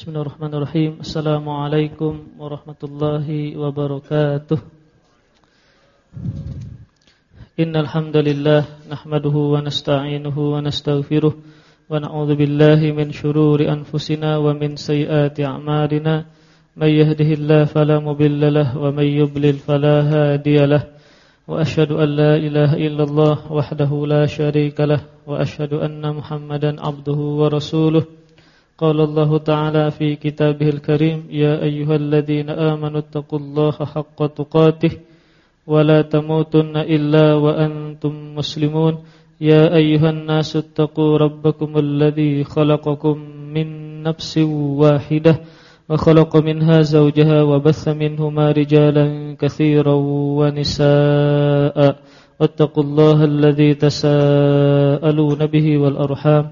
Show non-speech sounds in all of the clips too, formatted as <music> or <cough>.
Bismillahirrahmanirrahim. Assalamualaikum warahmatullahi wabarakatuh. Innal hamdalillah nahmaduhu wa nasta'inuhu wa nastaghfiruh wa na'udzu billahi min shururi anfusina wa min sayyiati a'malina. May yahdihillahu fala mudilla lahu wa may yudlil fala hadiya. Wa asyhadu an la ilaha illallah wahdahu la syarika lahu wa asyhadu anna Muhammadan 'abduhu wa rasuluhu. قال الله تعالى في كتابه الكريم يا أيها الذين آمنوا اتقوا الله حق تقاته ولا تموتن إلا وأنتم مسلمون يا أيها الناس اتقوا ربكم الذي خلقكم من نفس واحدة وخلق منها زوجها وبث منهما رجالا كثيرا ونساء واتقوا الله الذي تساءلون به والأرحام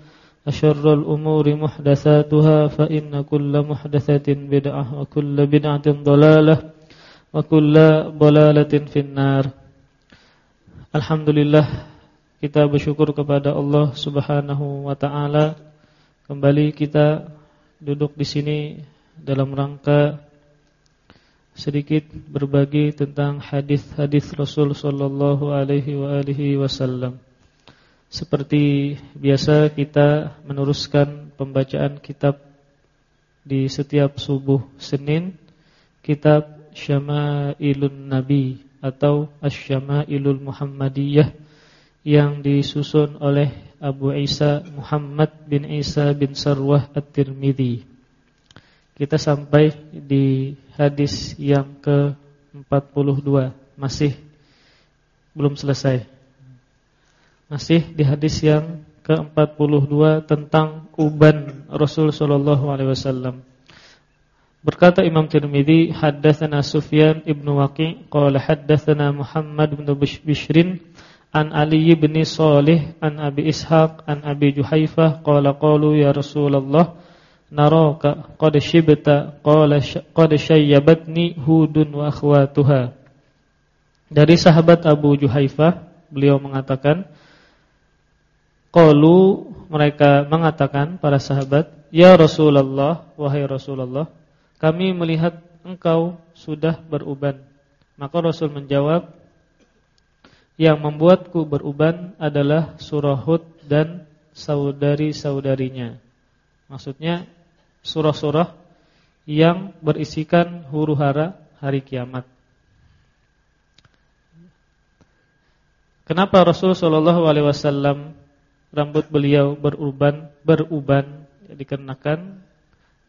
أشر الأمور محدثاتها فإن كل محدثة بدعة وكل بدعة ضلالة وكل ضلالة في النار Alhamdulillah kita bersyukur kepada Allah Subhanahu wa taala kembali kita duduk di sini dalam rangka sedikit berbagi tentang hadis-hadis Rasul sallallahu alaihi wa alihi wasallam. Seperti biasa kita meneruskan pembacaan kitab di setiap subuh Senin Kitab Syama'ilun Nabi atau Asy-Syama'ilul Muhammadiyah yang disusun oleh Abu Isa Muhammad bin Isa bin Sarwah At-Tirmidzi. Kita sampai di hadis yang ke-42, masih belum selesai. Masih di hadis yang ke-42 tentang uban Rasul sallallahu alaihi wasallam. Berkata Imam Tirmizi, haddatsana Sufyan ibnu Waqi' qala haddatsana Muhammad bin Bishrin an Ali bin Salih an Abi Ishaq an Abi Juhaifah qala qalu ya Rasulullah naraka qad shibta qala qad shayyabatni Hudun wa akhwatuha. Dari sahabat Abu Juhaifah beliau mengatakan Qalu mereka mengatakan para sahabat, "Ya Rasulullah, wahai Rasulullah, kami melihat engkau sudah beruban." Maka Rasul menjawab, "Yang membuatku beruban adalah surah Hud dan saudari-saudarinya." Maksudnya surah-surah yang berisikan huru-hara hari kiamat. Kenapa Rasul sallallahu alaihi wasallam rambut beliau beruban beruban ya, dikarenakan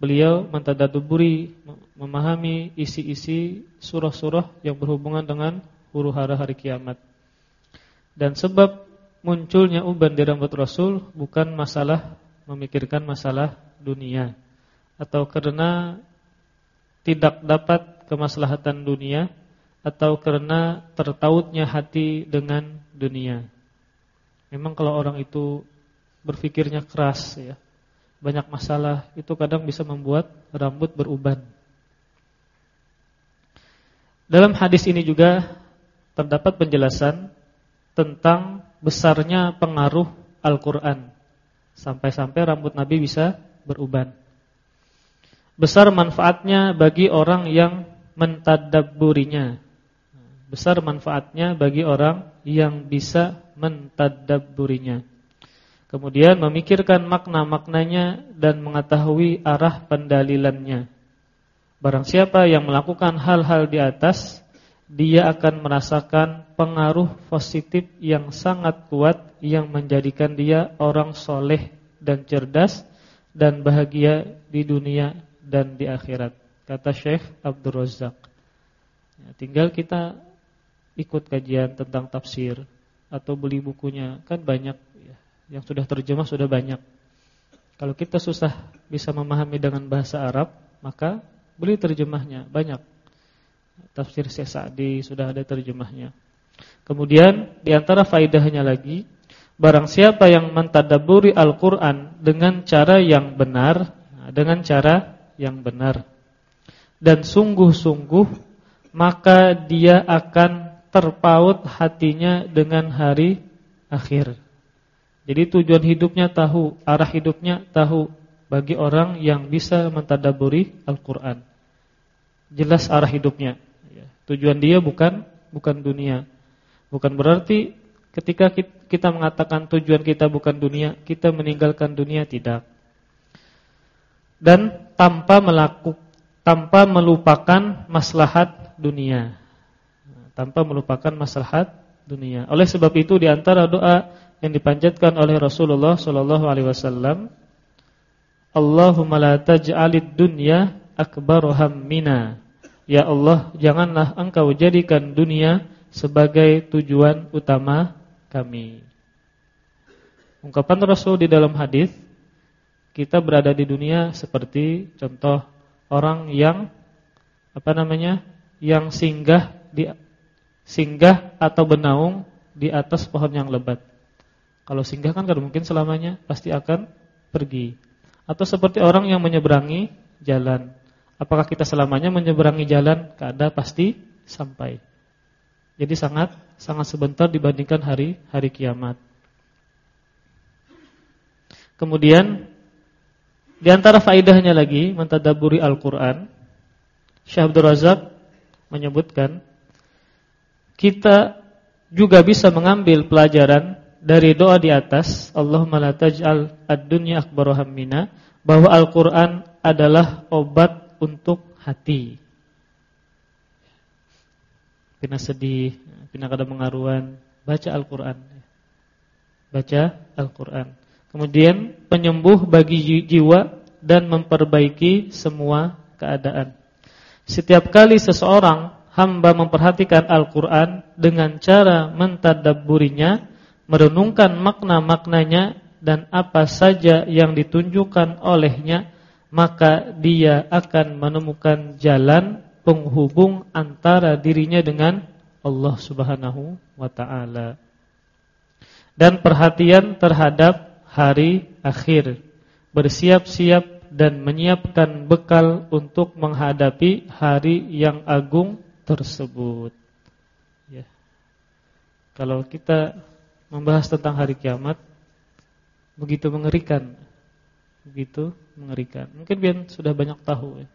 beliau mentadaburi memahami isi-isi surah-surah yang berhubungan dengan huru-hara hari kiamat. Dan sebab munculnya uban di rambut Rasul bukan masalah memikirkan masalah dunia atau karena tidak dapat kemaslahatan dunia atau karena tertautnya hati dengan dunia. Memang kalau orang itu berpikirnya keras ya, banyak masalah, itu kadang bisa membuat rambut beruban. Dalam hadis ini juga terdapat penjelasan tentang besarnya pengaruh Al-Qur'an. Sampai-sampai rambut Nabi bisa beruban. Besar manfaatnya bagi orang yang mentadabburinya. Besar manfaatnya bagi orang yang bisa mentadabburinya. Kemudian memikirkan makna-maknanya dan mengetahui arah pendalilannya. Barang siapa yang melakukan hal-hal di atas, dia akan merasakan pengaruh positif yang sangat kuat yang menjadikan dia orang soleh dan cerdas dan bahagia di dunia dan di akhirat. Kata Syekh Abdul Razak. Ya, tinggal kita ikut kajian tentang tafsir atau beli bukunya kan banyak ya. Yang sudah terjemah sudah banyak. Kalau kita susah bisa memahami dengan bahasa Arab, maka beli terjemahnya banyak. Tafsir Syekh Sa'di sudah ada terjemahnya. Kemudian di antara faedahnya lagi, barang siapa yang mentadaburi Al-Qur'an dengan cara yang benar, nah, dengan cara yang benar dan sungguh-sungguh, maka dia akan terpaut hatinya dengan hari akhir. Jadi tujuan hidupnya tahu, arah hidupnya tahu bagi orang yang bisa mentadaburi Al-Qur'an. Jelas arah hidupnya. Ya, tujuan dia bukan bukan dunia. Bukan berarti ketika kita mengatakan tujuan kita bukan dunia, kita meninggalkan dunia tidak. Dan tanpa melakukan tanpa melupakan maslahat dunia. Tanpa melupakan maslahat dunia. Oleh sebab itu di antara doa yang dipanjatkan oleh Rasulullah sallallahu alaihi wasallam, Allahumma la taj'alid dunya akbar hammina. Ya Allah, janganlah Engkau jadikan dunia sebagai tujuan utama kami. Ungkapan Rasul di dalam hadis, kita berada di dunia seperti contoh orang yang apa namanya? yang singgah di singgah atau bernaung di atas pohon yang lebat. Kalau singgah kan tidak mungkin selamanya, pasti akan pergi. Atau seperti orang yang menyeberangi jalan. Apakah kita selamanya menyeberangi jalan? Kada pasti sampai. Jadi sangat sangat sebentar dibandingkan hari hari kiamat. Kemudian di antara faidahnya lagi mentadaburi Al-Qur'an, Syekh Abdul Razak menyebutkan kita juga bisa mengambil pelajaran dari doa di atas, Allahumma la taj'al ad-dunya akbar hammina, bahwa Al-Qur'an adalah obat untuk hati. Pina sedih, pina kada mengaruan, baca Al-Qur'an. Baca Al-Qur'an. Kemudian penyembuh bagi jiwa dan memperbaiki semua keadaan. Setiap kali seseorang hamba memperhatikan Al-Quran dengan cara mentadabburinya, merenungkan makna-maknanya dan apa saja yang ditunjukkan olehnya, maka dia akan menemukan jalan penghubung antara dirinya dengan Allah Subhanahu wa taala. Dan perhatian terhadap hari akhir, bersiap-siap dan menyiapkan bekal untuk menghadapi hari yang agung tersebut. Ya. Kalau kita membahas tentang hari kiamat, begitu mengerikan, begitu mengerikan. Mungkin biar sudah banyak tahu ya.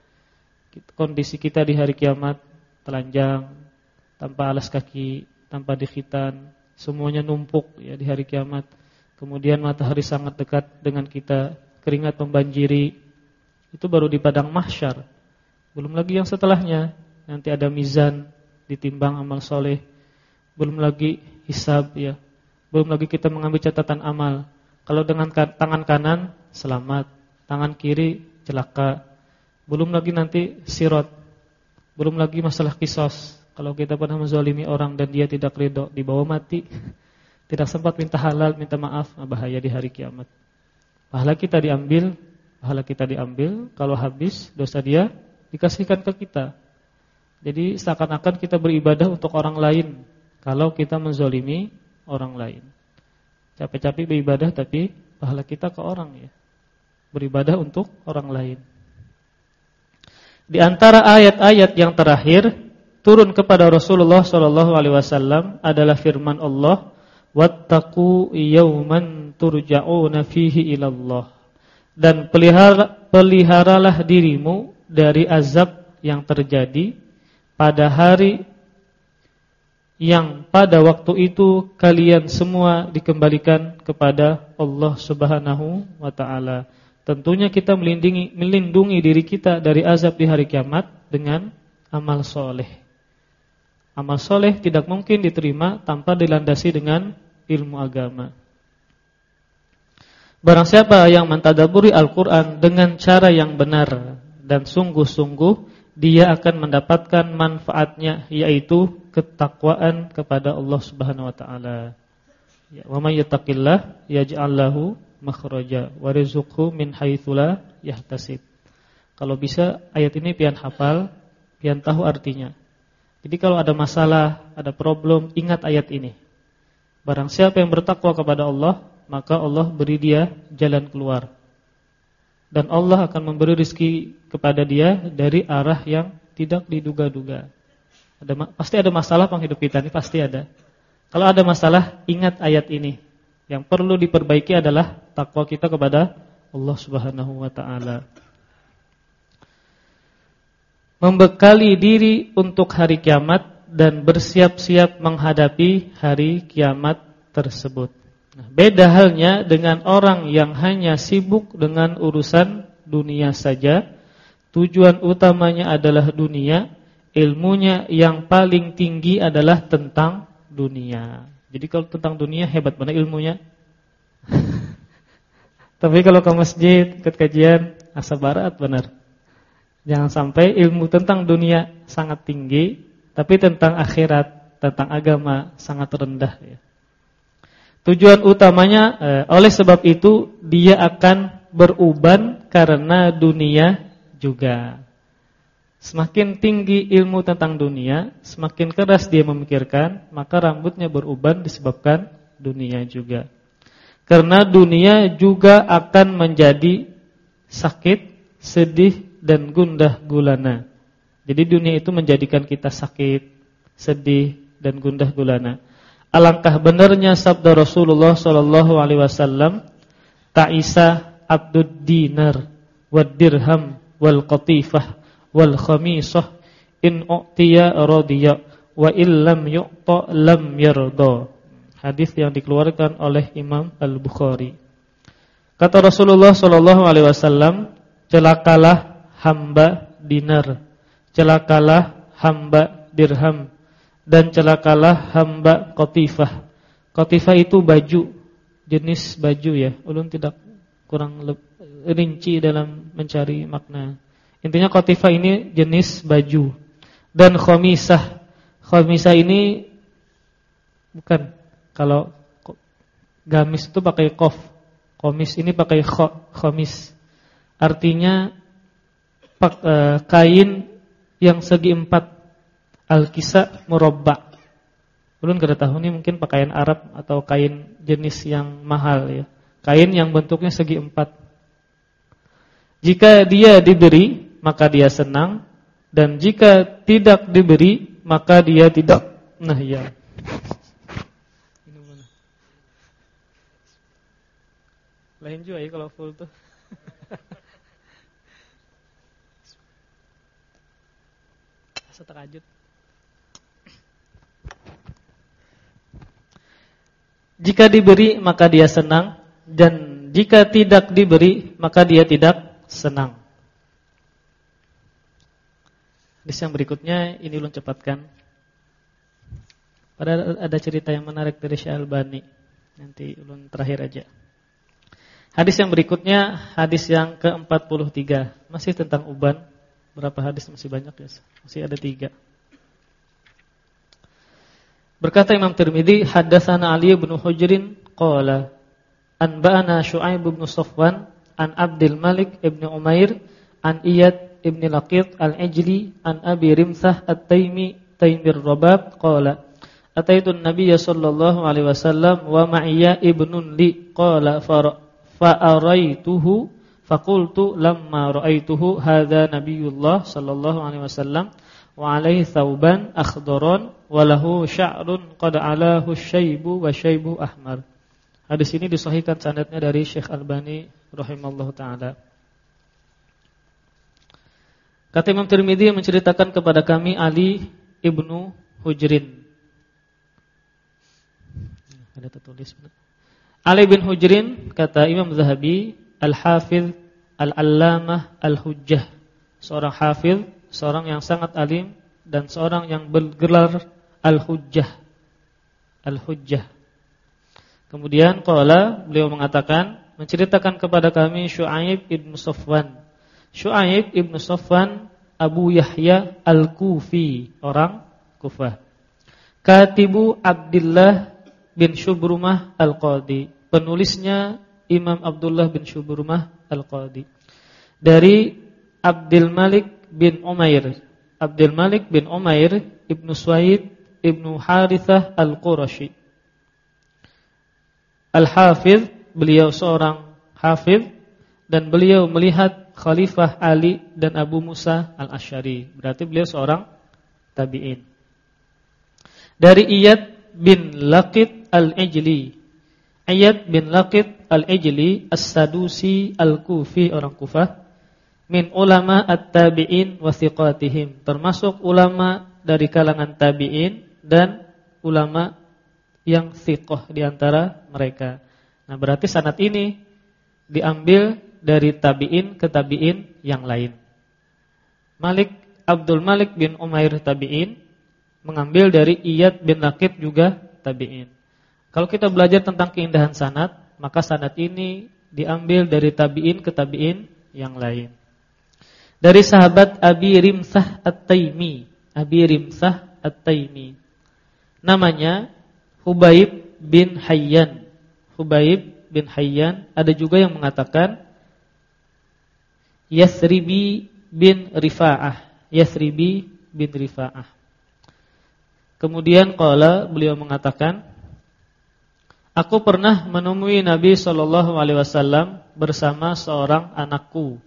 Kondisi kita di hari kiamat telanjang, tanpa alas kaki, tanpa dikhitan, semuanya numpuk ya di hari kiamat kemudian matahari sangat dekat dengan kita, keringat membanjiri, itu baru di padang mahsyar. Belum lagi yang setelahnya, nanti ada mizan, ditimbang amal soleh, belum lagi hisab ya, belum lagi kita mengambil catatan amal. Kalau dengan tangan kanan selamat, tangan kiri celaka. Belum lagi nanti sirot. Belum lagi masalah kisos. Kalau kita pernah menzalimi orang dan dia tidak ridho, dibawa mati. <laughs> Tidak sempat minta halal, minta maaf, ah, bahaya di hari kiamat. Pahala kita diambil, pahala kita diambil, kalau habis dosa dia dikasihkan ke kita. Jadi seakan-akan kita beribadah untuk orang lain kalau kita menzolimi orang lain. Capek-capek beribadah tapi pahala kita ke orang ya. Beribadah untuk orang lain. Di antara ayat-ayat yang terakhir turun kepada Rasulullah SAW adalah firman Allah wattaqu yawman turja'una fihi ilallah dan pelihara, peliharalah dirimu dari azab yang terjadi pada hari yang pada waktu itu kalian semua dikembalikan kepada Allah Subhanahu wa taala. Tentunya kita melindungi melindungi diri kita dari azab di hari kiamat dengan amal soleh. Amal soleh tidak mungkin diterima tanpa dilandasi dengan ilmu agama. Barang siapa yang mentadaburi Al-Quran dengan cara yang benar dan sungguh-sungguh, dia akan mendapatkan manfaatnya yaitu ketakwaan kepada Allah Subhanahu wa taala. Ya, wa may yattaqillah yaj'al lahu makhraja wa rizqhu min haitsu yahtasib. Kalau bisa ayat ini pian hafal, pian tahu artinya. Jadi kalau ada masalah, ada problem, ingat ayat ini. Barang siapa yang bertakwa kepada Allah, maka Allah beri dia jalan keluar. Dan Allah akan memberi rizki kepada dia dari arah yang tidak diduga-duga. Ada pasti ada masalah penghidup kita ini pasti ada. Kalau ada masalah, ingat ayat ini. Yang perlu diperbaiki adalah takwa kita kepada Allah Subhanahu wa taala. Membekali diri untuk hari kiamat dan bersiap-siap menghadapi hari kiamat tersebut. Nah, beda halnya dengan orang yang hanya sibuk dengan urusan dunia saja. Tujuan utamanya adalah dunia, ilmunya yang paling tinggi adalah tentang dunia. Jadi kalau tentang dunia hebat mana ilmunya? <laughs> Tapi kalau ke masjid, ke kajian, asa barat benar. Jangan sampai ilmu tentang dunia sangat tinggi, tapi tentang akhirat, tentang agama sangat rendah ya. Tujuan utamanya eh, oleh sebab itu dia akan beruban karena dunia juga. Semakin tinggi ilmu tentang dunia, semakin keras dia memikirkan, maka rambutnya beruban disebabkan dunia juga. Karena dunia juga akan menjadi sakit, sedih dan gundah gulana. Jadi dunia itu menjadikan kita sakit, sedih dan gundah gulana. Alangkah benarnya sabda Rasulullah sallallahu alaihi wasallam, "Ta'isa abdud dinar wad dirham wal qatifah wal khamisah in u'tiya radiya wa illam yu'ta lam yarda." Hadis yang dikeluarkan oleh Imam Al-Bukhari. Kata Rasulullah sallallahu alaihi wasallam, celakalah hamba dinar, celakalah hamba dirham dan celakalah hamba qatifah. Qatifah itu baju, jenis baju ya. Ulun tidak kurang rinci dalam mencari makna. Intinya qatifah ini jenis baju. Dan khamisah. Khamisah ini bukan kalau gamis itu pakai kof, komis ini pakai kho, khomis. Artinya pak, e, kain yang segi empat al-kisa murabba. Belum kada tahu ini mungkin pakaian Arab atau kain jenis yang mahal ya. Kain yang bentuknya segi empat. Jika dia diberi, maka dia senang dan jika tidak diberi, maka dia tidak. Nah, ya. Lain juga ya kalau full tuh. <laughs> Seterajut. Jika diberi maka dia senang dan jika tidak diberi maka dia tidak senang. Hadis yang berikutnya ini ulun cepatkan. Pada ada cerita yang menarik dari Syekh Albani. Nanti ulun terakhir aja. Hadis yang berikutnya hadis yang ke-43 masih tentang uban. Berapa hadis masih banyak ya? Masih ada tiga. Berkata Imam Tirmizi, haddatsana Ali bin Hujrin qala anba'ana Syu'aib bin Safwan an Abdul Malik ibn Umair an Iyad ibn Laqit al-Ijli an Abi Rimsah at-Taimi Taimir Rabab qala Ataitu an-nabiy sallallahu alaihi wasallam wa ma'iyya ibnun li qala fara fa'araituhu faqultu lamma ra'aituhu hadza nabiyullah sallallahu alaihi wasallam wa alaihi thawban akhdaran wa lahu sya'run qad alahu syaibu wa syaibu ahmar. Hadis ini disahihkan sanadnya dari Syekh Albani rahimallahu taala. Kata Imam Tirmidzi menceritakan kepada kami Ali ibnu Hujrin. Ada tertulis. Ali bin Hujrin kata Imam Zahabi Al-Hafidh Al-Allamah Al-Hujjah Seorang hafidh, seorang yang sangat alim Dan seorang yang bergelar Al-Hujjah. Al-Hujjah. Kemudian Qala beliau mengatakan Menceritakan kepada kami Shu'aib ibn Safwan. Shu'aib ibn Safwan Abu Yahya Al-Kufi Orang Kufah. Katibu Abdullah bin Syubrumah Al-Qadi. Penulisnya Imam Abdullah bin Syuburmah Al-Qadi. Dari Abdul Malik bin Umair Abdul Malik bin Umair ibnu Suaid ibnu Harithah al-Qurashi. Al-Hafidh, beliau seorang hafidh dan beliau melihat Khalifah Ali dan Abu Musa al-Asy'ari. Berarti beliau seorang tabi'in. Dari Iyad bin Laqit al-Ijli. Iyad bin Laqit al-Ijli as-Sadusi al-Kufi orang Kufah min ulama at-tabi'in wa thiqatihim termasuk ulama dari kalangan tabi'in dan ulama yang thiqah di antara mereka. Nah, berarti sanad ini diambil dari tabi'in ke tabi'in yang lain. Malik Abdul Malik bin Umair tabi'in mengambil dari Iyad bin Laqit juga tabi'in. Kalau kita belajar tentang keindahan sanad, maka sanad ini diambil dari tabi'in ke tabi'in yang lain. Dari sahabat Abi Rimsah At-Taimi, Abi Rimsah At-Taimi. Namanya Hubaib bin Hayyan. Hubaib bin Hayyan, ada juga yang mengatakan Yasribi bin Rifa'ah. Yasribi bin Rifa'ah. Kemudian qala beliau mengatakan Aku pernah menemui Nabi sallallahu alaihi wasallam bersama seorang anakku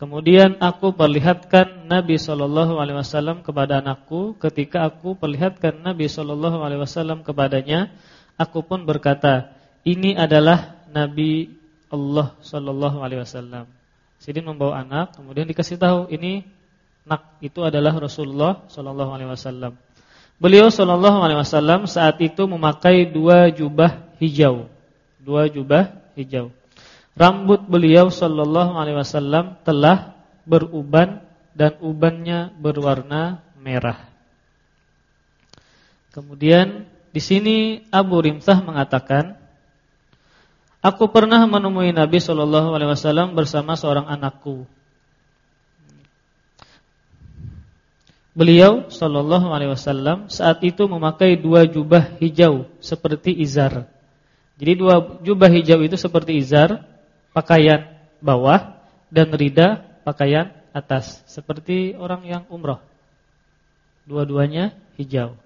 Kemudian aku perlihatkan Nabi Shallallahu Alaihi Wasallam kepada anakku. Ketika aku perlihatkan Nabi Shallallahu Alaihi Wasallam kepadanya, aku pun berkata, ini adalah Nabi Allah Shallallahu Alaihi Wasallam. Sidin membawa anak, kemudian dikasih tahu ini nak itu adalah Rasulullah Shallallahu Alaihi Wasallam. Beliau Shallallahu Alaihi Wasallam saat itu memakai dua jubah hijau, dua jubah hijau rambut beliau sallallahu alaihi wasallam telah beruban dan ubannya berwarna merah. Kemudian di sini Abu Rimsah mengatakan, aku pernah menemui Nabi sallallahu alaihi wasallam bersama seorang anakku. Beliau sallallahu alaihi wasallam saat itu memakai dua jubah hijau seperti izar. Jadi dua jubah hijau itu seperti izar pakaian bawah dan rida pakaian atas seperti orang yang umroh. Dua-duanya hijau.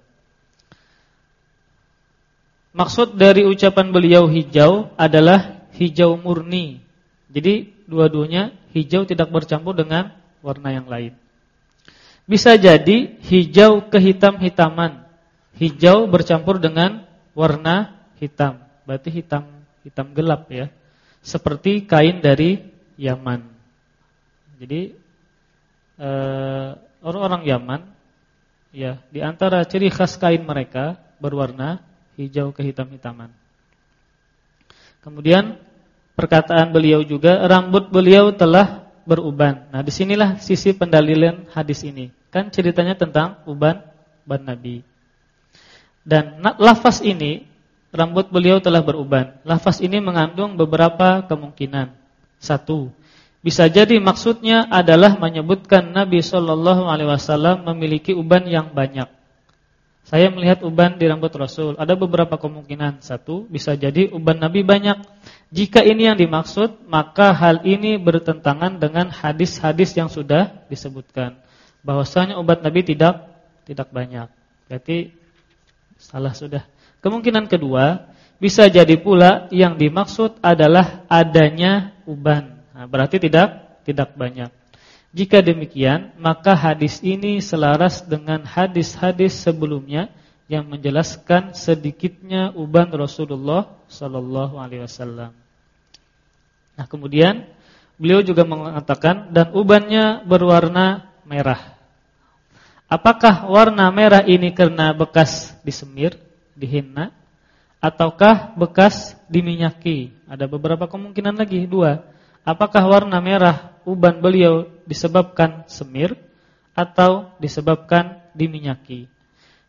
Maksud dari ucapan beliau hijau adalah hijau murni. Jadi dua-duanya hijau tidak bercampur dengan warna yang lain. Bisa jadi hijau kehitam-hitaman. Hijau bercampur dengan warna hitam. Berarti hitam hitam gelap ya seperti kain dari Yaman. Jadi eh, orang-orang Yaman ya, di antara ciri khas kain mereka berwarna hijau kehitam-hitaman. Kemudian perkataan beliau juga rambut beliau telah beruban. Nah, di sinilah sisi pendalilan hadis ini. Kan ceritanya tentang uban ban Nabi. Dan lafaz ini rambut beliau telah beruban. Lafaz ini mengandung beberapa kemungkinan. Satu, bisa jadi maksudnya adalah menyebutkan Nabi Shallallahu Alaihi Wasallam memiliki uban yang banyak. Saya melihat uban di rambut Rasul. Ada beberapa kemungkinan. Satu, bisa jadi uban Nabi banyak. Jika ini yang dimaksud, maka hal ini bertentangan dengan hadis-hadis yang sudah disebutkan. Bahwasanya ubat Nabi tidak tidak banyak. Berarti salah sudah. Kemungkinan kedua, bisa jadi pula yang dimaksud adalah adanya uban. Nah, berarti tidak tidak banyak. Jika demikian, maka hadis ini selaras dengan hadis-hadis sebelumnya yang menjelaskan sedikitnya uban Rasulullah sallallahu alaihi wasallam. Nah, kemudian beliau juga mengatakan dan ubannya berwarna merah. Apakah warna merah ini karena bekas disemir dihina ataukah bekas diminyaki? Ada beberapa kemungkinan lagi, dua. Apakah warna merah uban beliau disebabkan semir atau disebabkan diminyaki?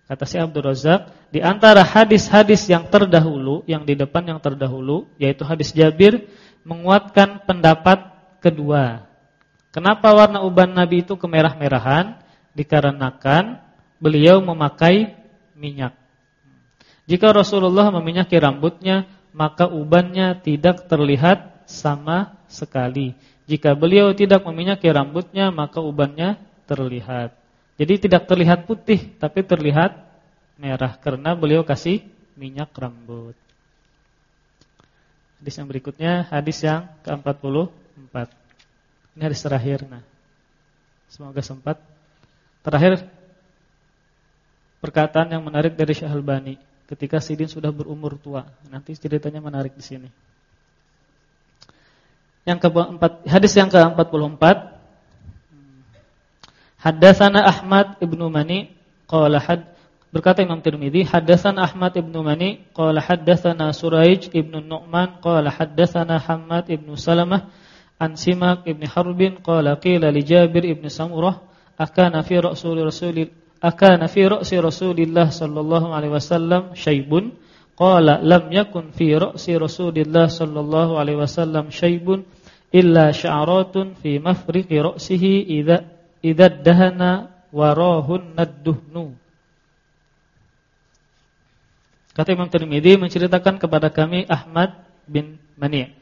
Kata si Abdul Razak, di antara hadis-hadis yang terdahulu, yang di depan yang terdahulu, yaitu hadis Jabir, menguatkan pendapat kedua. Kenapa warna uban Nabi itu kemerah-merahan? Dikarenakan beliau memakai minyak. Jika Rasulullah meminyaki rambutnya, maka ubannya tidak terlihat sama sekali. Jika beliau tidak meminyaki rambutnya, maka ubannya terlihat. Jadi tidak terlihat putih tapi terlihat merah karena beliau kasih minyak rambut. Hadis yang berikutnya hadis yang ke-44. Ini hadis terakhir nah. Semoga sempat. Terakhir perkataan yang menarik dari Syekh Albani ketika Sidin sudah berumur tua. Nanti ceritanya menarik di sini. Yang keempat, hadis yang ke-44 Haddatsana Ahmad ibnu Mani qala had berkata Imam Tirmizi haddatsana Ahmad ibnu Mani qala haddatsana Suraij ibnu Nu'man qala haddatsana Hammad ibnu Salamah an Simak ibnu Harbin qala qila li Jabir ibnu Samurah akana fi rasul rasul akana fi ra'si Rasulillah sallallahu alaihi wasallam syaibun qala lam yakun fi ra'si Rasulillah sallallahu alaihi wasallam syaibun illa sya'ratun fi mafriqi ra'sihi idza idza dahana warahun nadduhnu. Kata Imam Tirmidzi menceritakan kepada kami Ahmad bin Mani.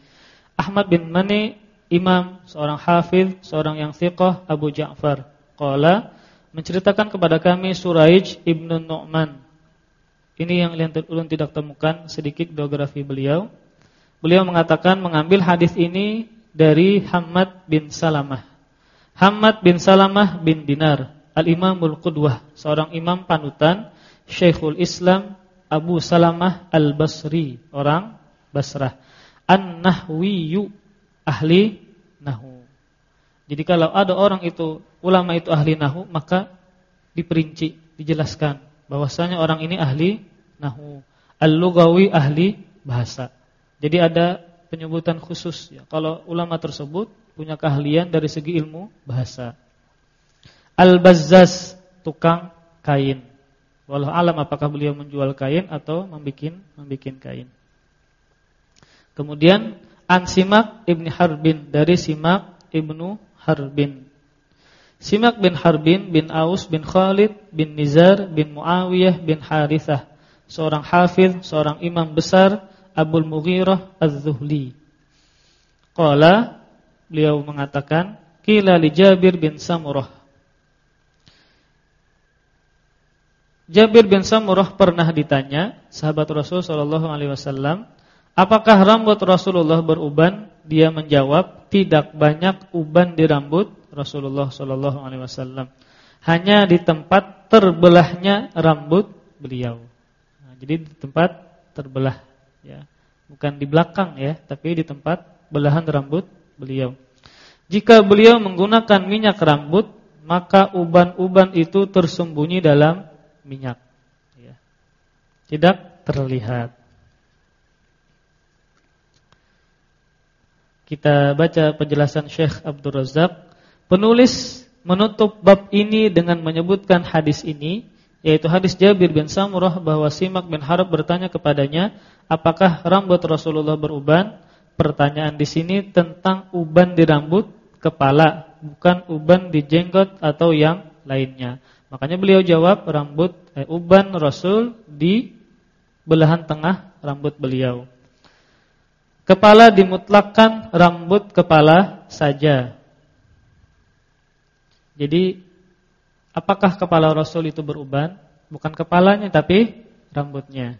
Ahmad bin Mani imam, seorang hafiz, seorang yang thiqah Abu Ja'far. Qala menceritakan kepada kami Suraij ibnu Nu'man. Ini yang ulun tidak temukan sedikit biografi beliau. Beliau mengatakan mengambil hadis ini dari Hamad bin Salamah. Hamad bin Salamah bin Dinar, Al-Imamul Qudwah, seorang imam panutan, Syekhul Islam Abu Salamah Al-Basri, orang Basrah. An-Nahwiyu, ahli nahu. Jadi kalau ada orang itu, ulama itu ahli nahu, maka diperinci, dijelaskan bahwasanya orang ini ahli nahu. Al-Lugawi ahli bahasa. Jadi ada penyebutan khusus ya. Kalau ulama tersebut punya keahlian dari segi ilmu bahasa. Al-Bazzaz, tukang kain. Walau alam apakah beliau menjual kain atau membikin membikin kain. Kemudian An Simak ibni Harbin dari Simak ibnu Harbin. Simak bin Harbin bin Aus bin Khalid bin Nizar bin Muawiyah bin Harithah, seorang hafiz, seorang imam besar Abul Mughirah Az-Zuhli. Qala beliau mengatakan qila li Jabir bin Samurah Jabir bin Samurah pernah ditanya sahabat Rasul wasallam, "Apakah rambut Rasulullah beruban?" Dia menjawab, "Tidak banyak uban di rambut Rasulullah sallallahu alaihi wasallam. Hanya di tempat terbelahnya rambut beliau." Nah, jadi di tempat terbelah ya. Bukan di belakang ya, tapi di tempat belahan rambut beliau. Jika beliau menggunakan minyak rambut, maka uban-uban itu tersembunyi dalam minyak. Ya. Tidak terlihat. Kita baca penjelasan Syekh Abdul Razak. Penulis menutup bab ini dengan menyebutkan hadis ini, yaitu hadis Jabir bin Samurah bahwa Simak bin Harab bertanya kepadanya, apakah rambut Rasulullah beruban? pertanyaan di sini tentang uban di rambut kepala, bukan uban di jenggot atau yang lainnya. Makanya beliau jawab rambut eh, uban Rasul di belahan tengah rambut beliau. Kepala dimutlakkan rambut kepala saja. Jadi apakah kepala Rasul itu beruban? Bukan kepalanya tapi rambutnya.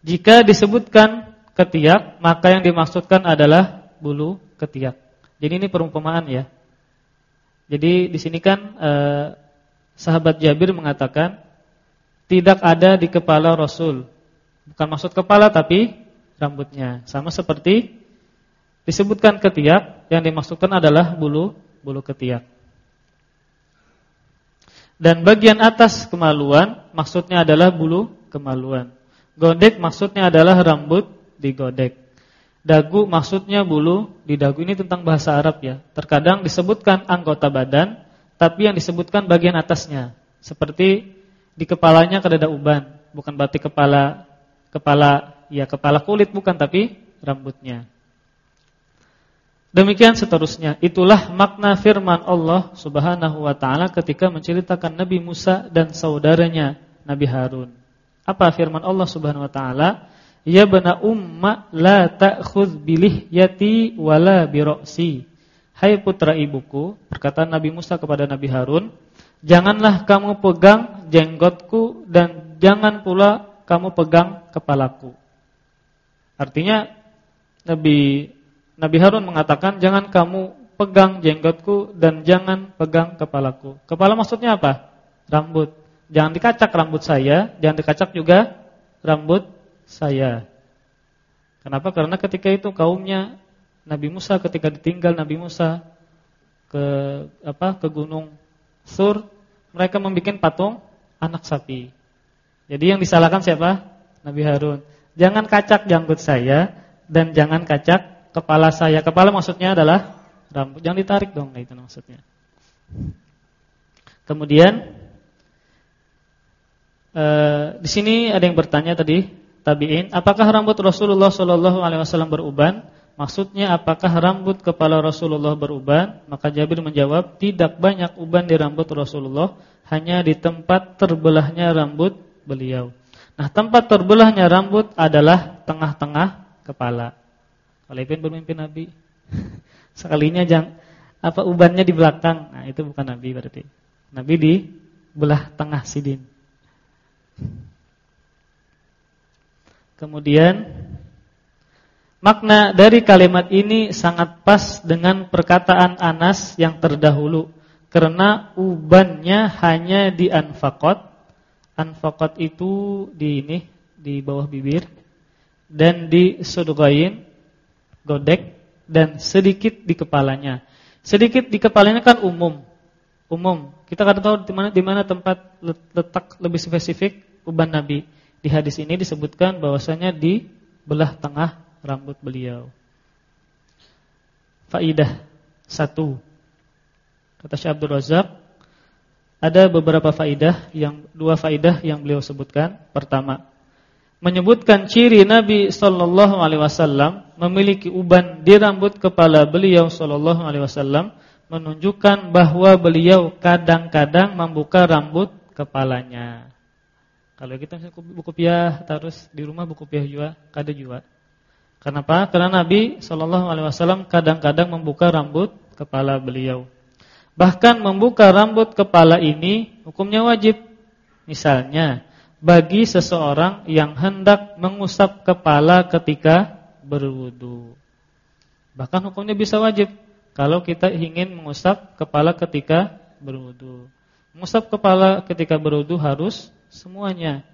Jika disebutkan ketiak, maka yang dimaksudkan adalah bulu ketiak. Jadi ini perumpamaan ya. Jadi di sini kan eh, sahabat Jabir mengatakan tidak ada di kepala Rasul. Bukan maksud kepala tapi rambutnya. Sama seperti disebutkan ketiak, yang dimaksudkan adalah bulu bulu ketiak. Dan bagian atas kemaluan maksudnya adalah bulu kemaluan. Gondek maksudnya adalah rambut digodek. Dagu maksudnya bulu di dagu ini tentang bahasa Arab ya. Terkadang disebutkan anggota badan, tapi yang disebutkan bagian atasnya. Seperti di kepalanya ada uban, bukan berarti kepala kepala ya kepala kulit bukan tapi rambutnya. Demikian seterusnya. Itulah makna firman Allah Subhanahu wa taala ketika menceritakan Nabi Musa dan saudaranya Nabi Harun. Apa firman Allah Subhanahu wa taala? Ya bana umma la ta'khudh bilihyati wala bira'si. Hai putra ibuku, perkataan Nabi Musa kepada Nabi Harun, Janganlah kamu pegang jenggotku dan jangan pula kamu pegang kepalaku. Artinya Nabi Nabi Harun mengatakan jangan kamu pegang jenggotku dan jangan pegang kepalaku. Kepala maksudnya apa? Rambut. Jangan dikacak rambut saya, jangan dikacak juga rambut saya. Kenapa? Karena ketika itu kaumnya Nabi Musa ketika ditinggal Nabi Musa ke apa? ke gunung Sur, mereka membuat patung anak sapi. Jadi yang disalahkan siapa? Nabi Harun. Jangan kacak janggut saya dan jangan kacak kepala saya. Kepala maksudnya adalah rambut. Jangan ditarik dong, itu maksudnya. Kemudian eh, di sini ada yang bertanya tadi tabiin, apakah rambut Rasulullah Shallallahu alaihi wasallam beruban? Maksudnya apakah rambut kepala Rasulullah beruban? Maka Jabir menjawab, tidak banyak uban di rambut Rasulullah, hanya di tempat terbelahnya rambut beliau. Nah, tempat terbelahnya rambut adalah tengah-tengah kepala. Ibn bermimpi Nabi, <laughs> sekalinya jang apa ubannya di belakang. Nah, itu bukan Nabi berarti. Nabi di belah tengah sidin. Kemudian makna dari kalimat ini sangat pas dengan perkataan Anas yang terdahulu karena ubannya hanya di anfaqat. Anfaqat itu di ini di bawah bibir dan di sudgain godek dan sedikit di kepalanya. Sedikit di kepalanya kan umum. Umum. Kita kadang tahu di mana di mana tempat letak lebih spesifik uban Nabi. Di hadis ini disebutkan bahwasanya di belah tengah rambut beliau. Faidah satu. Kata Syekh Abdul Razak, ada beberapa faidah yang dua faidah yang beliau sebutkan. Pertama, menyebutkan ciri Nabi sallallahu alaihi wasallam memiliki uban di rambut kepala beliau sallallahu alaihi wasallam menunjukkan bahwa beliau kadang-kadang membuka rambut kepalanya. Kalau kita buku piah terus di rumah buku piah juga, kada juga. Kenapa? Karena Nabi Shallallahu alaihi wasallam kadang-kadang membuka rambut kepala beliau. Bahkan membuka rambut kepala ini hukumnya wajib. Misalnya, bagi seseorang yang hendak mengusap kepala ketika berwudu. Bahkan hukumnya bisa wajib kalau kita ingin mengusap kepala ketika berwudu. Mengusap kepala ketika berwudu harus semuanya.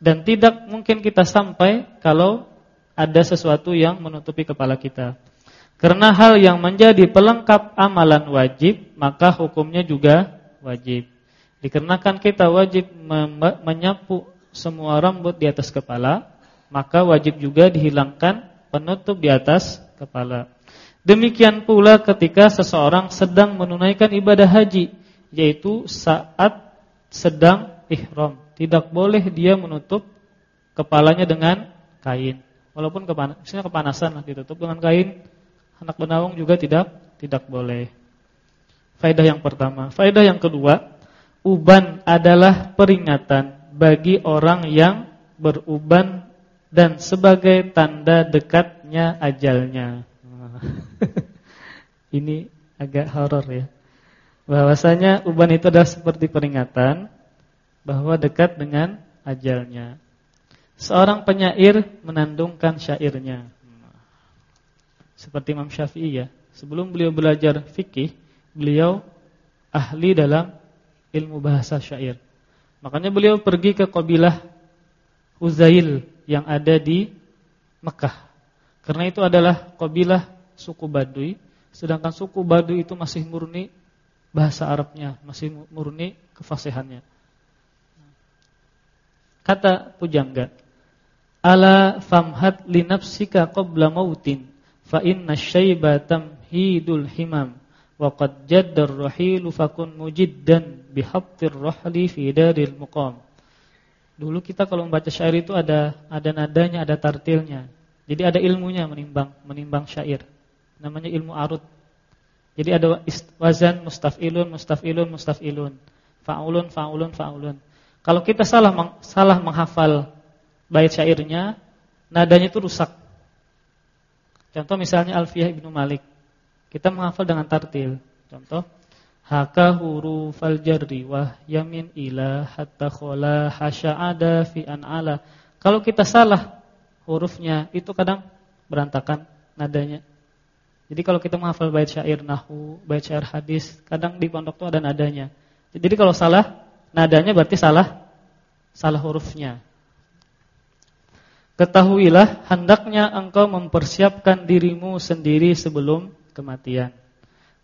Dan tidak mungkin kita sampai kalau ada sesuatu yang menutupi kepala kita. Karena hal yang menjadi pelengkap amalan wajib, maka hukumnya juga wajib. Dikarenakan kita wajib menyapu semua rambut di atas kepala, maka wajib juga dihilangkan penutup di atas kepala. Demikian pula ketika seseorang sedang menunaikan ibadah haji, yaitu saat sedang ihram. Tidak boleh dia menutup kepalanya dengan kain. Walaupun kepanasan, kepanasan ditutup dengan kain, anak benawang juga tidak tidak boleh. Faedah yang pertama, faedah yang kedua, uban adalah peringatan bagi orang yang beruban dan sebagai tanda dekatnya ajalnya. <laughs> Ini agak horor ya. Bahwasanya uban itu adalah seperti peringatan bahwa dekat dengan ajalnya. Seorang penyair menandungkan syairnya. Seperti Imam Syafi'i ya. Sebelum beliau belajar fikih, beliau ahli dalam ilmu bahasa syair. Makanya beliau pergi ke kabilah Uzail yang ada di Mekah. Karena itu adalah kabilah suku Baduy, sedangkan suku Baduy itu masih murni bahasa Arabnya, masih murni kefasihannya. Kata pujangga, "Ala famhat li nafsika qabla mautin, fa inna syaiba tamhidul himam, qad jaddar rahilu fakun mujiddan bihattir rahli fi daril muqam." Dulu kita kalau membaca syair itu ada ada nadanya, ada tartilnya. Jadi ada ilmunya menimbang menimbang syair. Namanya ilmu arut. Jadi ada wazan mustafilun, mustafilun, mustafilun. Fa'ulun, fa'ulun, fa'ulun. Kalau kita salah salah menghafal bait syairnya, nadanya itu rusak. Contoh misalnya Alfiyah Ibnu Malik. Kita menghafal dengan tartil. Contoh haka hurufal jarri wa yamin ila hatta khala hasya'ada fi an'ala. Kalau kita salah hurufnya itu kadang berantakan nadanya. Jadi kalau kita menghafal bait syair nahu, bait syair hadis, kadang di pondok itu ada nadanya. Jadi kalau salah nadanya berarti salah salah hurufnya. Ketahuilah hendaknya engkau mempersiapkan dirimu sendiri sebelum kematian.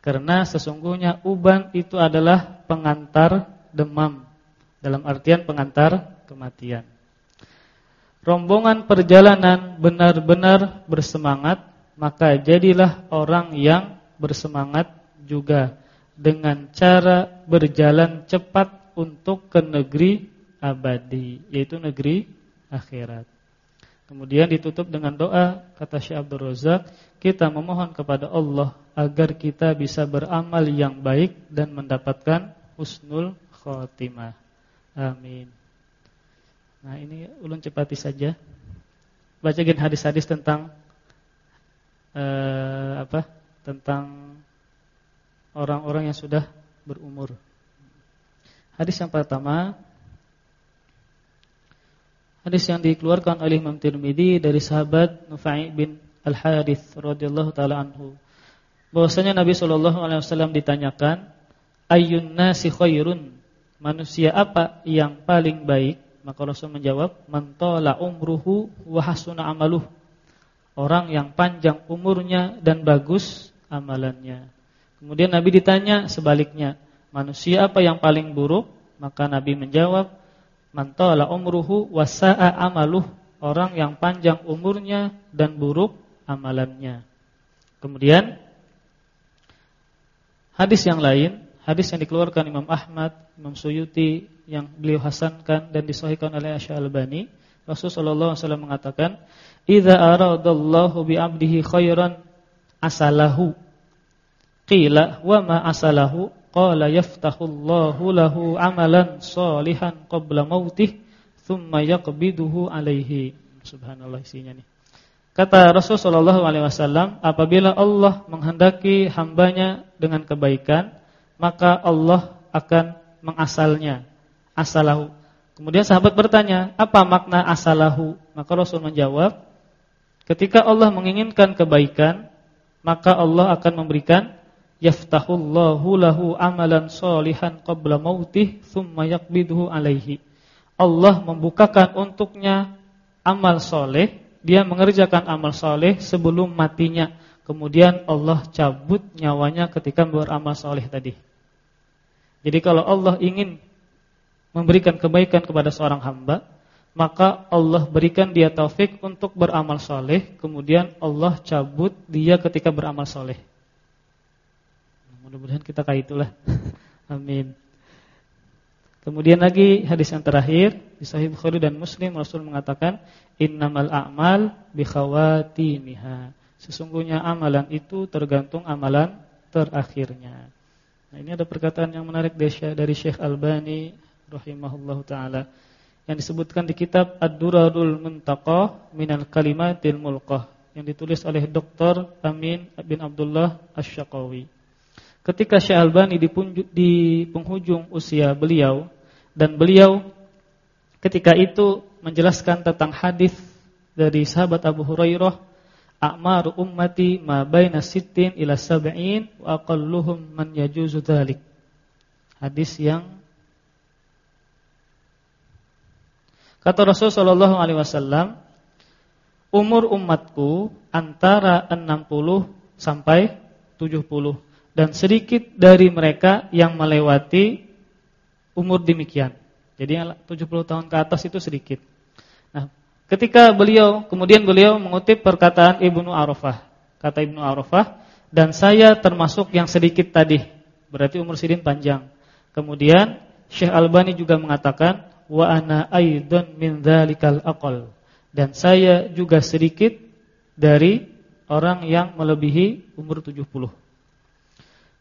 Karena sesungguhnya uban itu adalah pengantar demam. Dalam artian pengantar kematian. Rombongan perjalanan benar-benar bersemangat, maka jadilah orang yang bersemangat juga dengan cara berjalan cepat untuk ke negeri abadi, yaitu negeri akhirat. Kemudian ditutup dengan doa kata Syekh Abdul Razak, kita memohon kepada Allah agar kita bisa beramal yang baik dan mendapatkan husnul khotimah. Amin. Nah, ini ulun cepati saja. Bacain hadis-hadis tentang uh, apa? Tentang orang-orang yang sudah berumur. Hadis yang pertama Hadis yang dikeluarkan oleh Imam Tirmidzi dari sahabat Nufai bin Al-Harits radhiyallahu taala anhu. Bahwasanya Nabi sallallahu alaihi wasallam ditanyakan, "Ayyun nasi khairun?" Manusia apa yang paling baik? Maka Rasul menjawab, "Man tala umruhu wa hasuna amaluh." Orang yang panjang umurnya dan bagus amalannya. Kemudian Nabi ditanya sebaliknya, "Manusia apa yang paling buruk?" Maka Nabi menjawab, Mantala umruhu wasa'a amaluh Orang yang panjang umurnya dan buruk amalannya Kemudian Hadis yang lain Hadis yang dikeluarkan Imam Ahmad Imam Suyuti Yang beliau hasankan dan disahihkan oleh Asy-Albani Rasulullah SAW mengatakan Iza aradallahu bi'abdihi khairan Asalahu Qila wa ma asalahu Qala yaftahullahu lahu amalan salihan qabla mautih thumma yaqbiduhu alaihi. Subhanallah isinya nih. Kata Rasulullah sallallahu alaihi wasallam, apabila Allah menghendaki hambanya dengan kebaikan, maka Allah akan mengasalnya. Asalahu. Kemudian sahabat bertanya, apa makna asalahu? Maka Rasul menjawab, ketika Allah menginginkan kebaikan, maka Allah akan memberikan yaftahullahu lahu amalan solihan qabla mautih thumma yaqbiduhu alaihi. Allah membukakan untuknya amal soleh, dia mengerjakan amal soleh sebelum matinya. Kemudian Allah cabut nyawanya ketika beramal soleh tadi. Jadi kalau Allah ingin memberikan kebaikan kepada seorang hamba, maka Allah berikan dia taufik untuk beramal soleh, kemudian Allah cabut dia ketika beramal soleh. Mudah-mudahan kita kayak itulah. <laughs> Amin. Kemudian lagi hadis yang terakhir di Sahih Bukhari dan Muslim Rasul mengatakan innamal a'mal bi khawatimiha. Sesungguhnya amalan itu tergantung amalan terakhirnya. Nah, ini ada perkataan yang menarik dari Syekh Albani rahimahullahu taala yang disebutkan di kitab Ad-Durarul Muntaqah minal Kalimatil Mulqah yang ditulis oleh Dr. Amin bin Abdullah Asy-Syaqawi. Ketika Syekh Albani di penghujung usia beliau dan beliau ketika itu menjelaskan tentang hadis dari sahabat Abu Hurairah A'maru ummati ma baina sittin ila sab'in wa aqalluhum man yajuzu dzalik. Hadis yang Kata Rasul sallallahu alaihi wasallam, umur umatku antara 60 sampai 70 dan sedikit dari mereka yang melewati umur demikian. Jadi 70 tahun ke atas itu sedikit. Nah, ketika beliau kemudian beliau mengutip perkataan Ibnu Arafah. Kata Ibnu Arafah, dan saya termasuk yang sedikit tadi. Berarti umur sidin panjang. Kemudian Syekh Albani juga mengatakan wa ana aidun min dzalikal aqal. Dan saya juga sedikit dari orang yang melebihi umur 70.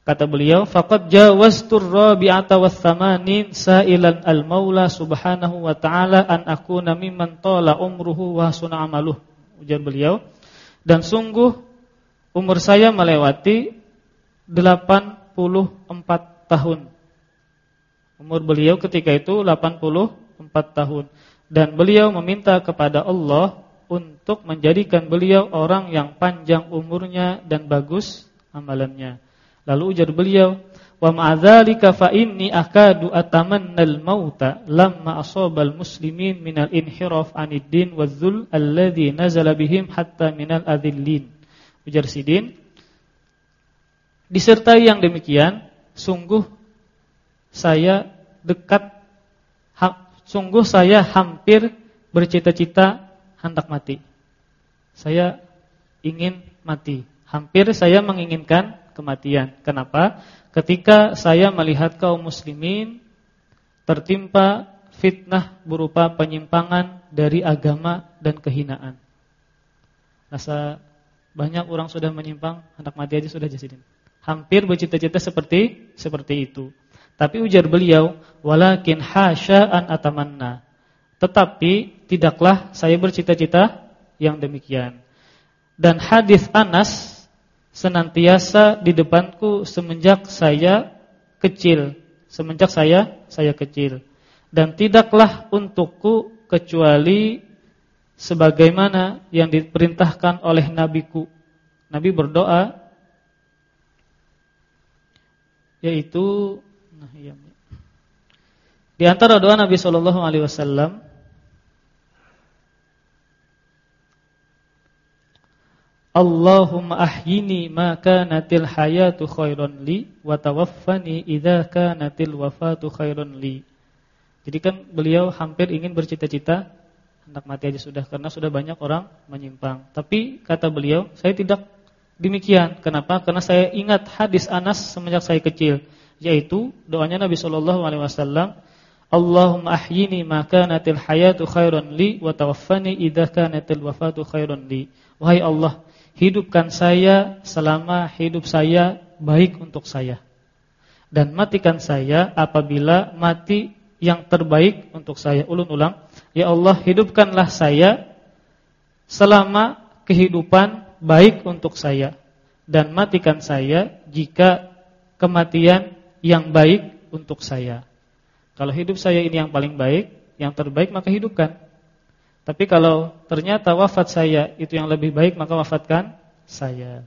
Kata beliau, faqad jawaztur rabi'ata wath-thamanin sa'ilan al-Maula subhanahu wa ta'ala an akuna mimman tala umruhu wa hasuna amaluh. Ujar beliau, dan sungguh umur saya melewati 84 tahun. Umur beliau ketika itu 84 tahun dan beliau meminta kepada Allah untuk menjadikan beliau orang yang panjang umurnya dan bagus amalannya. Lalu ujar beliau, "Wa ma'adzalika fa inni akadu atamannal mauta lamma asabal muslimin minal inhiraf 'anid din waz-zul alladhi nazala bihim hatta minal adillin." Ujar Sidin, disertai yang demikian, sungguh saya dekat sungguh saya hampir bercita-cita hendak mati. Saya ingin mati. Hampir saya menginginkan kematian. Kenapa? Ketika saya melihat kaum muslimin tertimpa fitnah berupa penyimpangan dari agama dan kehinaan. Rasa banyak orang sudah menyimpang, hendak mati aja sudah jasidin. Hampir bercita-cita seperti seperti itu. Tapi ujar beliau, walakin hasya an atamanna. Tetapi tidaklah saya bercita-cita yang demikian. Dan hadis Anas senantiasa di depanku semenjak saya kecil, semenjak saya saya kecil. Dan tidaklah untukku kecuali sebagaimana yang diperintahkan oleh nabiku. Nabi berdoa yaitu nah iya. Di antara doa Nabi sallallahu alaihi wasallam Allahumma ahyini ma kanatil hayatu khairan li wa tawaffani idza kanatil wafatu khairan li. Jadi kan beliau hampir ingin bercita-cita hendak mati aja sudah karena sudah banyak orang menyimpang. Tapi kata beliau, saya tidak demikian. Kenapa? Karena saya ingat hadis Anas semenjak saya kecil, yaitu doanya Nabi sallallahu alaihi wasallam, Allahumma ahyini ma kanatil hayatu khairan li wa tawaffani idza kanatil wafatu khairan li. Wahai Allah, hidupkan saya selama hidup saya baik untuk saya. Dan matikan saya apabila mati yang terbaik untuk saya. Ulun ulang, ya Allah hidupkanlah saya selama kehidupan baik untuk saya dan matikan saya jika kematian yang baik untuk saya. Kalau hidup saya ini yang paling baik, yang terbaik maka hidupkan. Tapi kalau ternyata wafat saya itu yang lebih baik maka wafatkan saya.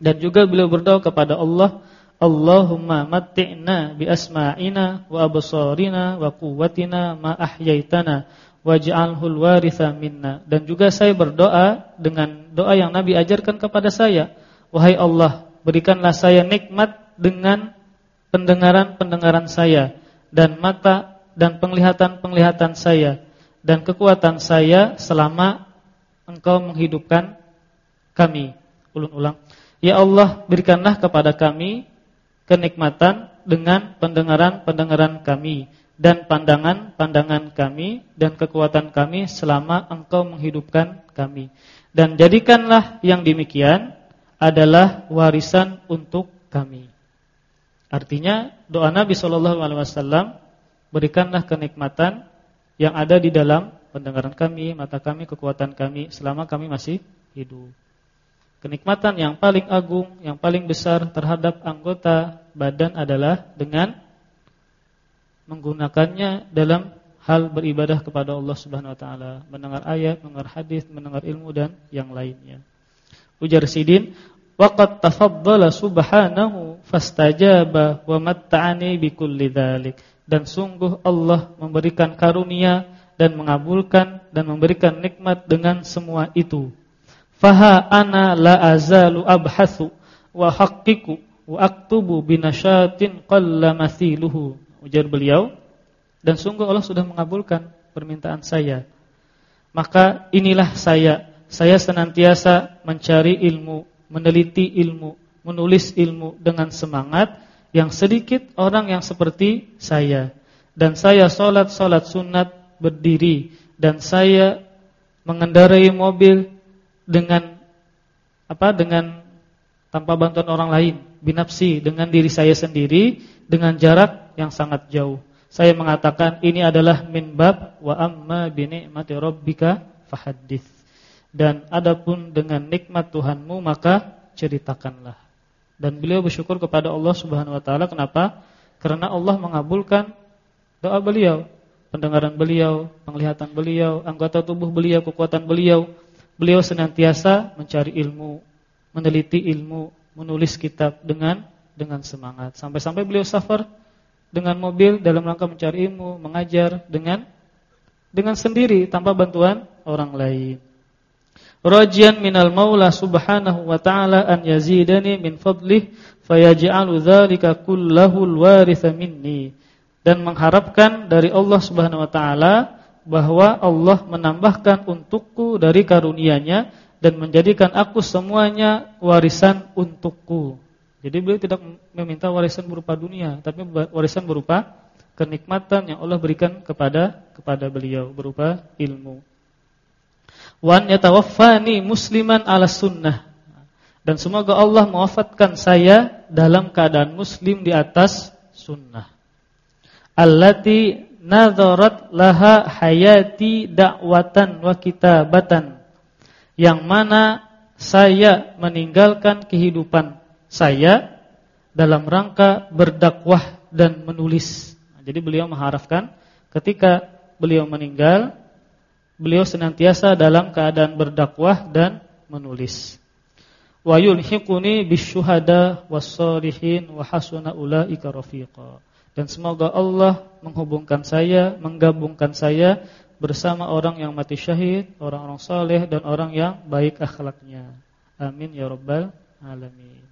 Dan juga beliau berdoa kepada Allah, Allahumma matti'na bi asma'ina wa absarina wa quwwatina ma ahyaitana waj'alhu al-waritha minna. Dan juga saya berdoa dengan doa yang Nabi ajarkan kepada saya, wahai Allah, berikanlah saya nikmat dengan pendengaran-pendengaran saya dan mata dan penglihatan-penglihatan saya dan kekuatan saya selama engkau menghidupkan kami. Ulun ulang. Ya Allah, berikanlah kepada kami kenikmatan dengan pendengaran-pendengaran kami dan pandangan-pandangan kami dan kekuatan kami selama engkau menghidupkan kami. Dan jadikanlah yang demikian adalah warisan untuk kami. Artinya doa Nabi Shallallahu alaihi wasallam berikanlah kenikmatan yang ada di dalam pendengaran kami, mata kami, kekuatan kami selama kami masih hidup. Kenikmatan yang paling agung, yang paling besar terhadap anggota badan adalah dengan menggunakannya dalam hal beribadah kepada Allah Subhanahu wa taala, mendengar ayat, mendengar hadis, mendengar ilmu dan yang lainnya. Ujar Sidin, "Waqad tafaddala subhanahu fastajaba wa matta'ani bikulli dzalik." Dan sungguh Allah memberikan karunia dan mengabulkan dan memberikan nikmat dengan semua itu. Faha ana la azalu abhathu wa haqqiqu wa aktubu binasyatin qalla mathiluhu. Ujar beliau, dan sungguh Allah sudah mengabulkan permintaan saya. Maka inilah saya, saya senantiasa mencari ilmu, meneliti ilmu, menulis ilmu dengan semangat yang sedikit orang yang seperti saya. Dan saya solat-solat sunat berdiri dan saya mengendarai mobil dengan apa dengan tanpa bantuan orang lain, binafsi dengan diri saya sendiri dengan jarak yang sangat jauh. Saya mengatakan ini adalah minbab wa amma bi ni'mati rabbika fahaddits. Dan adapun dengan nikmat Tuhanmu maka ceritakanlah. Dan beliau bersyukur kepada Allah Subhanahu wa taala kenapa? Karena Allah mengabulkan doa beliau, pendengaran beliau, penglihatan beliau, anggota tubuh beliau, kekuatan beliau. Beliau senantiasa mencari ilmu, meneliti ilmu, menulis kitab dengan dengan semangat. Sampai-sampai beliau safar dengan mobil dalam rangka mencari ilmu, mengajar dengan dengan sendiri tanpa bantuan orang lain. Rajian minal maula subhanahu wa ta'ala an yazidani min fadlih fayaj'alu dzalika kullahu alwaritha minni dan mengharapkan dari Allah Subhanahu wa taala bahwa Allah menambahkan untukku dari karunia-Nya dan menjadikan aku semuanya warisan untukku. Jadi beliau tidak meminta warisan berupa dunia, tapi warisan berupa kenikmatan yang Allah berikan kepada kepada beliau berupa ilmu wan yatawaffani musliman ala sunnah. Dan semoga Allah mewafatkan saya dalam keadaan muslim di atas sunnah. Allati nadharat laha hayati da'watan wa kitabatan. Yang mana saya meninggalkan kehidupan saya dalam rangka berdakwah dan menulis. Jadi beliau mengharapkan ketika beliau meninggal beliau senantiasa dalam keadaan berdakwah dan menulis. Wa yulhiquni bisyuhada was-solihin wa hasuna ulaika rafiqa. Dan semoga Allah menghubungkan saya, menggabungkan saya bersama orang yang mati syahid, orang-orang saleh dan orang yang baik akhlaknya. Amin ya rabbal alamin.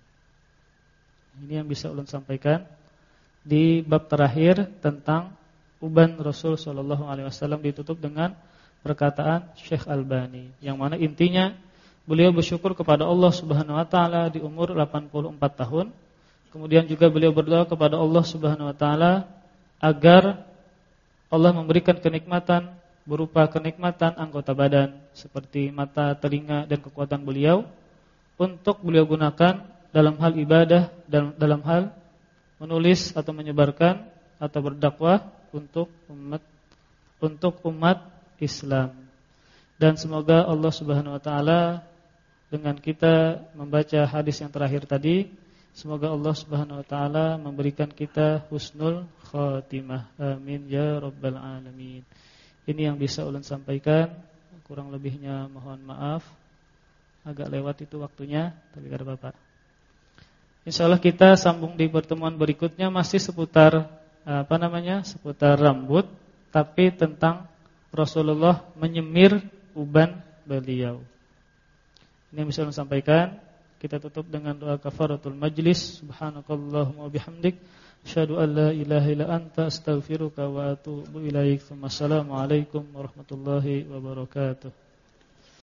Ini yang bisa ulun sampaikan di bab terakhir tentang uban Rasul sallallahu alaihi wasallam ditutup dengan perkataan Syekh Albani yang mana intinya beliau bersyukur kepada Allah Subhanahu wa taala di umur 84 tahun. Kemudian juga beliau berdoa kepada Allah Subhanahu wa taala agar Allah memberikan kenikmatan berupa kenikmatan anggota badan seperti mata, telinga dan kekuatan beliau untuk beliau gunakan dalam hal ibadah dan dalam hal menulis atau menyebarkan atau berdakwah untuk umat untuk umat Islam. Dan semoga Allah Subhanahu wa taala dengan kita membaca hadis yang terakhir tadi, semoga Allah Subhanahu wa taala memberikan kita husnul khatimah. Amin ya rabbal alamin. Ini yang bisa ulun sampaikan, kurang lebihnya mohon maaf. Agak lewat itu waktunya, tapi kata Bapak. Insyaallah kita sambung di pertemuan berikutnya masih seputar apa namanya? seputar rambut tapi tentang Rasulullah menyemir uban beliau. Ini yang bisa saya sampaikan. Kita tutup dengan doa kafaratul majlis. Subhanakallahumma bihamdik asyhadu an la ilaha illa anta astaghfiruka wa atubu ilaik. Wassalamualaikum warahmatullahi wabarakatuh.